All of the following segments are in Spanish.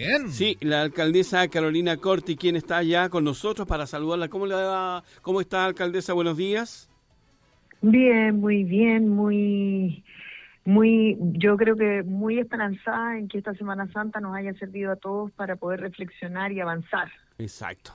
¿Quién? Sí, la alcaldesa Carolina Corti, quien está allá con nosotros para saludarla. ¿Cómo, le va? ¿Cómo está, alcaldesa? Buenos días. Bien, muy bien, muy, muy, yo creo que muy esperanzada en que esta Semana Santa nos haya servido a todos para poder reflexionar y avanzar. Exacto.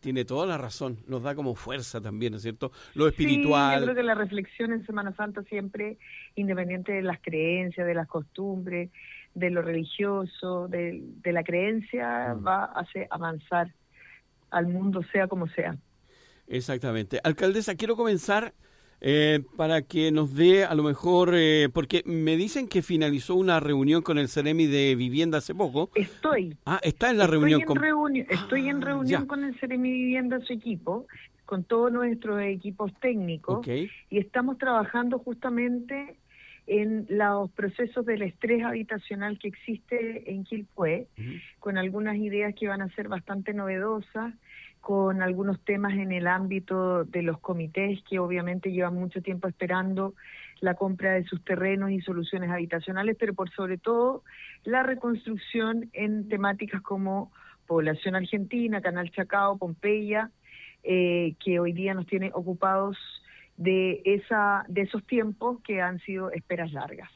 Tiene toda la razón, nos da como fuerza también, ¿no es cierto? Lo espiritual. Sí, yo creo que la reflexión en Semana Santa siempre, independiente de las creencias, de las costumbres, de lo religioso, de, la creencia, va a hacer avanzar al mundo, sea como sea. Exactamente. Alcaldesa, quiero comenzar eh, para que nos dé a lo mejor, eh, porque me dicen que finalizó una reunión con el Ceremi de Vivienda hace poco. Estoy. Ah, está en la reunión. con... estoy en ah, reunión con el Ceremi Vivienda, su equipo, con todos nuestros equipos técnicos, y estamos trabajando justamente en los procesos del estrés habitacional que existe en Quilpué, con algunas ideas que van a ser bastante novedosas con algunos temas en el ámbito de los comités que obviamente llevan mucho tiempo esperando la compra de sus terrenos y soluciones habitacionales, pero por sobre todo la reconstrucción en temáticas como población argentina, Canal Chacao, Pompeya, eh, que hoy día nos tiene ocupados de esa de esos tiempos que han sido esperas largas.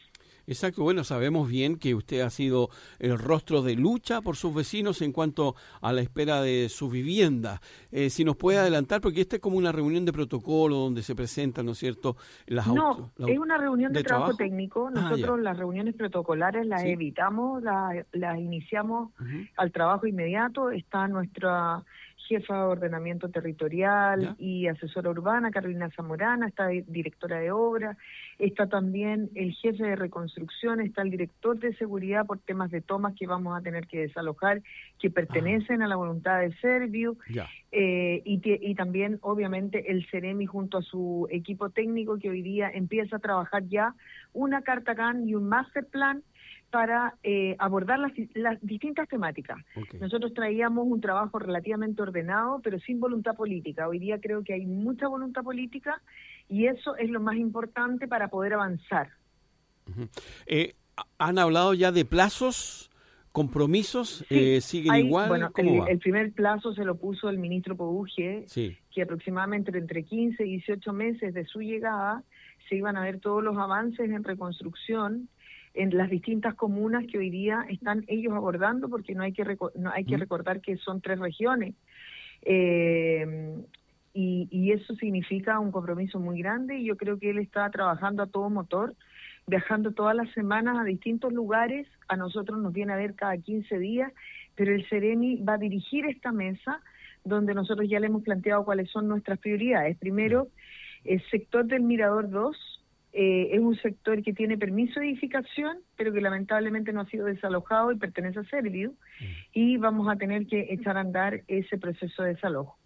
Exacto, bueno, sabemos bien que usted ha sido el rostro de lucha por sus vecinos en cuanto a la espera de su vivienda. Eh, si nos puede adelantar, porque esta es como una reunión de protocolo donde se presentan, ¿no es cierto? Las no, es una reunión de, trabajo, técnico. Ah, Nosotros las reuniones protocolares las evitamos, las, las iniciamos al trabajo inmediato. Está nuestra jefa de ordenamiento territorial y asesora urbana, Carolina Zamorana, está directora de obra, está también el jefe de reconstrucción, está el director de seguridad por temas de tomas que vamos a tener que desalojar, que pertenecen a la voluntad de Servio, eh, y, y también obviamente el CEREMI junto a su equipo técnico que hoy día empieza a trabajar ya una carta GAN y un master plan para eh, abordar las, las, distintas temáticas. Nosotros traíamos un trabajo relativamente ordenado, pero sin voluntad política. Hoy día creo que hay mucha voluntad política y eso es lo más importante para poder avanzar. Eh, ¿Han hablado ya de plazos? ¿Compromisos? Eh, ¿Siguen igual? Bueno, el, primer plazo se lo puso el ministro Pobuge, que aproximadamente entre 15 y 18 meses de su llegada se iban a ver todos los avances en reconstrucción en las distintas comunas que hoy día están ellos abordando, porque no hay que, no hay que recordar que son tres regiones. Eh, y, y, eso significa un compromiso muy grande y yo creo que él está trabajando a todo motor, viajando todas las semanas a distintos lugares, a nosotros nos viene a ver cada 15 días, pero el Sereni va a dirigir esta mesa donde nosotros ya le hemos planteado cuáles son nuestras prioridades. Primero, el sector del Mirador 2, eh, es un sector que tiene permiso de edificación, pero que lamentablemente no ha sido desalojado y pertenece a Servio, mm. y vamos a tener que echar a andar ese proceso de desalojo.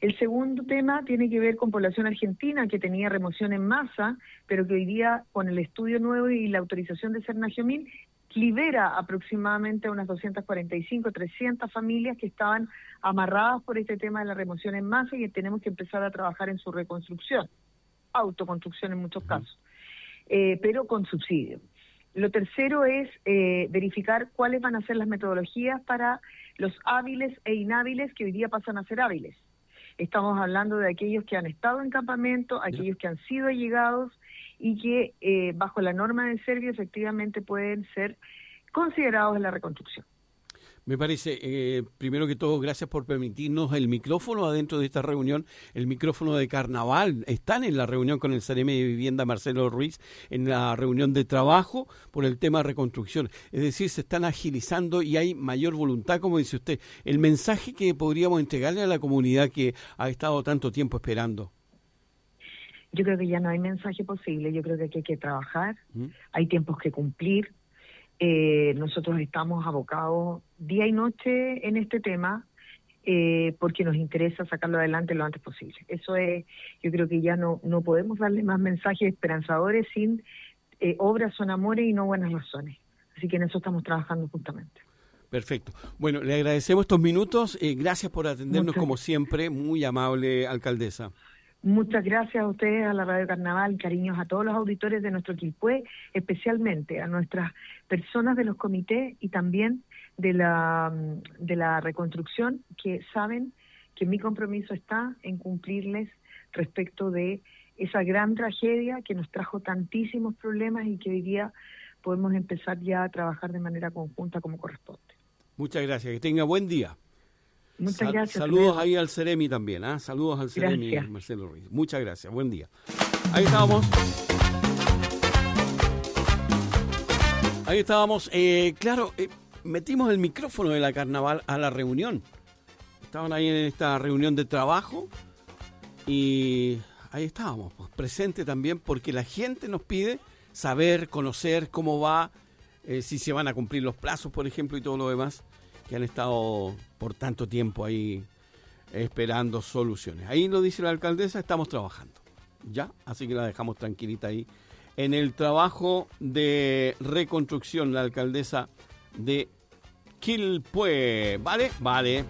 El segundo tema tiene que ver con población argentina que tenía remoción en masa, pero que hoy día con el estudio nuevo y la autorización de Cernagiomil libera aproximadamente unas 245, 300 familias que estaban amarradas por este tema de la remoción en masa y tenemos que empezar a trabajar en su reconstrucción autoconstrucción en muchos casos, eh, pero con subsidio. Lo tercero es eh, verificar cuáles van a ser las metodologías para los hábiles e inhábiles que hoy día pasan a ser hábiles. Estamos hablando de aquellos que han estado en campamento, aquellos que han sido allegados y que eh, bajo la norma de Serbia efectivamente pueden ser considerados en la reconstrucción. Me parece, eh, primero que todo, gracias por permitirnos el micrófono adentro de esta reunión, el micrófono de carnaval. Están en la reunión con el CRM de Vivienda Marcelo Ruiz, en la reunión de trabajo por el tema de reconstrucción. Es decir, se están agilizando y hay mayor voluntad, como dice usted. El mensaje que podríamos entregarle a la comunidad que ha estado tanto tiempo esperando. Yo creo que ya no hay mensaje posible, yo creo que hay que trabajar, ¿Mm? hay tiempos que cumplir, eh, nosotros estamos abocados día y noche en este tema eh, porque nos interesa sacarlo adelante lo antes posible. Eso es, yo creo que ya no, no podemos darle más mensajes esperanzadores sin eh, obras son amores y no buenas razones. Así que en eso estamos trabajando justamente. Perfecto. Bueno, le agradecemos estos minutos. gracias por atendernos como siempre. Muy amable, alcaldesa. Muchas gracias a ustedes, a la Radio Carnaval, cariños a todos los auditores de nuestro Quilpué, especialmente a nuestras personas de los comités y también de la, de la reconstrucción que saben que mi compromiso está en cumplirles respecto de esa gran tragedia que nos trajo tantísimos problemas y que hoy día podemos empezar ya a trabajar de manera conjunta como corresponde. Muchas gracias, que tenga buen día. Muchas gracias. Saludos ahí al Ceremi también, ¿ah? Saludos al Ceremi, Marcelo Ruiz. Muchas gracias, buen día. Ahí estábamos. Ahí estábamos. Eh, claro, eh, metimos el micrófono de la carnaval a la reunión. Estaban ahí en esta reunión de trabajo y ahí estábamos, pues, presente también porque la gente nos pide saber, conocer cómo va, eh, si se van a cumplir los plazos, por ejemplo, y todo lo demás, que han estado por tanto tiempo ahí esperando soluciones. Ahí lo dice la alcaldesa, estamos trabajando. Ya, así que la dejamos tranquilita ahí. En el trabajo de reconstrucción, la alcaldesa de Quilpue. ¿Vale? Vale.